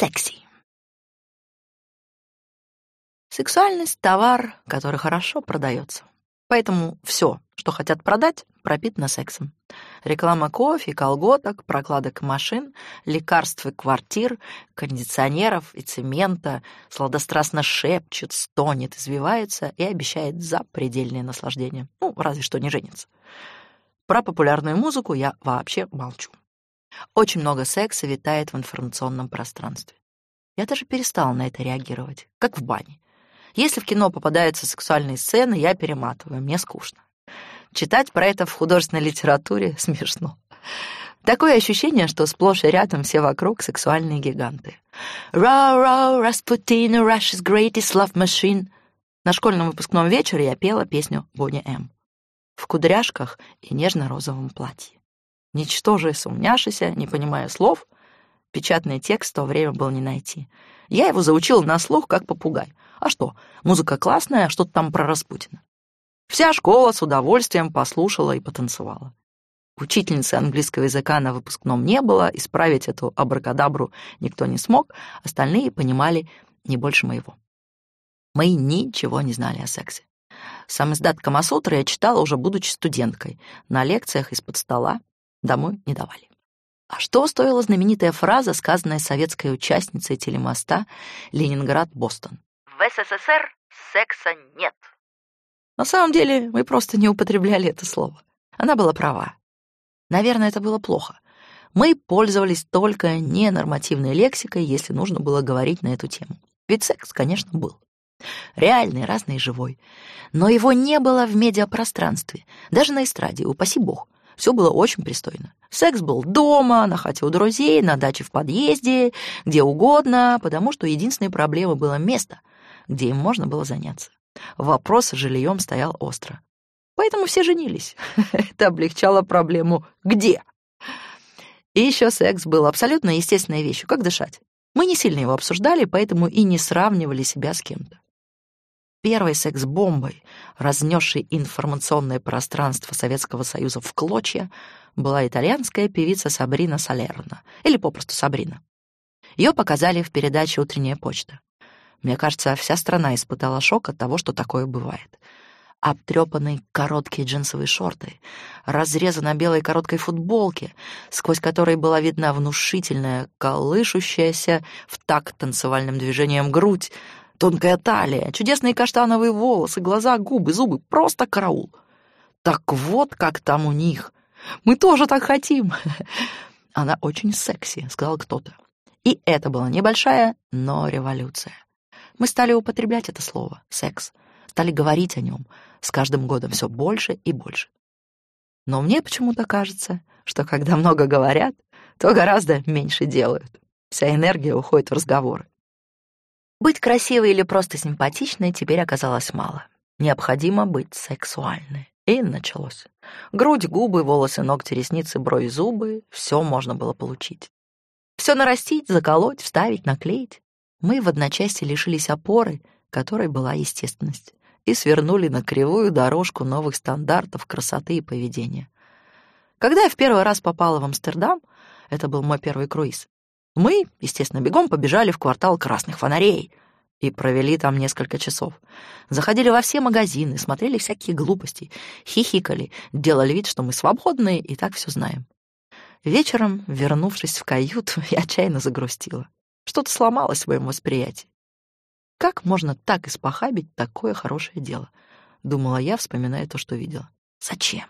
секси. Сексуальность — товар, который хорошо продается. Поэтому все, что хотят продать, пропитано сексом. Реклама кофе, колготок, прокладок машин, лекарств и квартир, кондиционеров и цемента сладострастно шепчет, стонет, извивается и обещает запредельное наслаждение. Ну, разве что не женится. Про популярную музыку я вообще молчу. Очень много секса витает в информационном пространстве. Я даже перестала на это реагировать, как в бане. Если в кино попадаются сексуальные сцены, я перематываю, мне скучно. Читать про это в художественной литературе смешно. Такое ощущение, что сплошь и рядом все вокруг сексуальные гиганты. «Роу-роу, Распутин, Russia's greatest love machine». На школьном выпускном вечере я пела песню Бонни М. В кудряшках и нежно-розовом платье. Ничтоже сумняшися, не понимая слов, печатный текст в то время был не найти. Я его заучила на слух, как попугай. А что, музыка классная, что-то там про Распутина. Вся школа с удовольствием послушала и потанцевала. Учительницы английского языка на выпускном не было, исправить эту абракадабру никто не смог, остальные понимали не больше моего. Мы ничего не знали о сексе. Сам издат Камасутры я читала уже будучи студенткой, на лекциях из-под стола, домой не давали. А что стоила знаменитая фраза, сказанная советской участницей телемоста «Ленинград-Бостон»? В СССР секса нет. На самом деле мы просто не употребляли это слово. Она была права. Наверное, это было плохо. Мы пользовались только ненормативной лексикой, если нужно было говорить на эту тему. Ведь секс, конечно, был. Реальный, разный и живой. Но его не было в медиапространстве, даже на эстраде, упаси бог. Все было очень пристойно. Секс был дома, на хате у друзей, на даче в подъезде, где угодно, потому что единственной проблемой было место, где им можно было заняться. Вопрос с жильем стоял остро. Поэтому все женились. Это облегчало проблему «где?». И еще секс был абсолютно естественной вещью, как дышать. Мы не сильно его обсуждали, поэтому и не сравнивали себя с кем-то. Первой секс-бомбой, разнесшей информационное пространство Советского Союза в клочья, была итальянская певица Сабрина Салерна, или попросту Сабрина. Ее показали в передаче «Утренняя почта». Мне кажется, вся страна испытала шок от того, что такое бывает. Обтрепанные короткие джинсовые шорты, разрезы на белой короткой футболке, сквозь которой была видна внушительная, колышущаяся в такт танцевальным движением грудь, тонкая талия, чудесные каштановые волосы, глаза, губы, зубы, просто караул. Так вот как там у них. Мы тоже так хотим. Она очень секси, сказал кто-то. И это была небольшая, но революция. Мы стали употреблять это слово «секс», стали говорить о нем, с каждым годом все больше и больше. Но мне почему-то кажется, что когда много говорят, то гораздо меньше делают. Вся энергия уходит в разговоры. Быть красивой или просто симпатичной теперь оказалось мало. Необходимо быть сексуальной. И началось. Грудь, губы, волосы, ногти, ресницы, брови, зубы — все можно было получить. Все нарастить, заколоть, вставить, наклеить мы в одночасье лишились опоры, которой была естественность, и свернули на кривую дорожку новых стандартов красоты и поведения. Когда я в первый раз попала в Амстердам, это был мой первый круиз, мы, естественно, бегом побежали в квартал красных фонарей и провели там несколько часов. Заходили во все магазины, смотрели всякие глупости, хихикали, делали вид, что мы свободные и так все знаем. Вечером, вернувшись в каюту, я отчаянно загрустила. Что-то сломалось в моем восприятии. Как можно так испохабить такое хорошее дело? Думала я, вспоминая то, что видела. Зачем?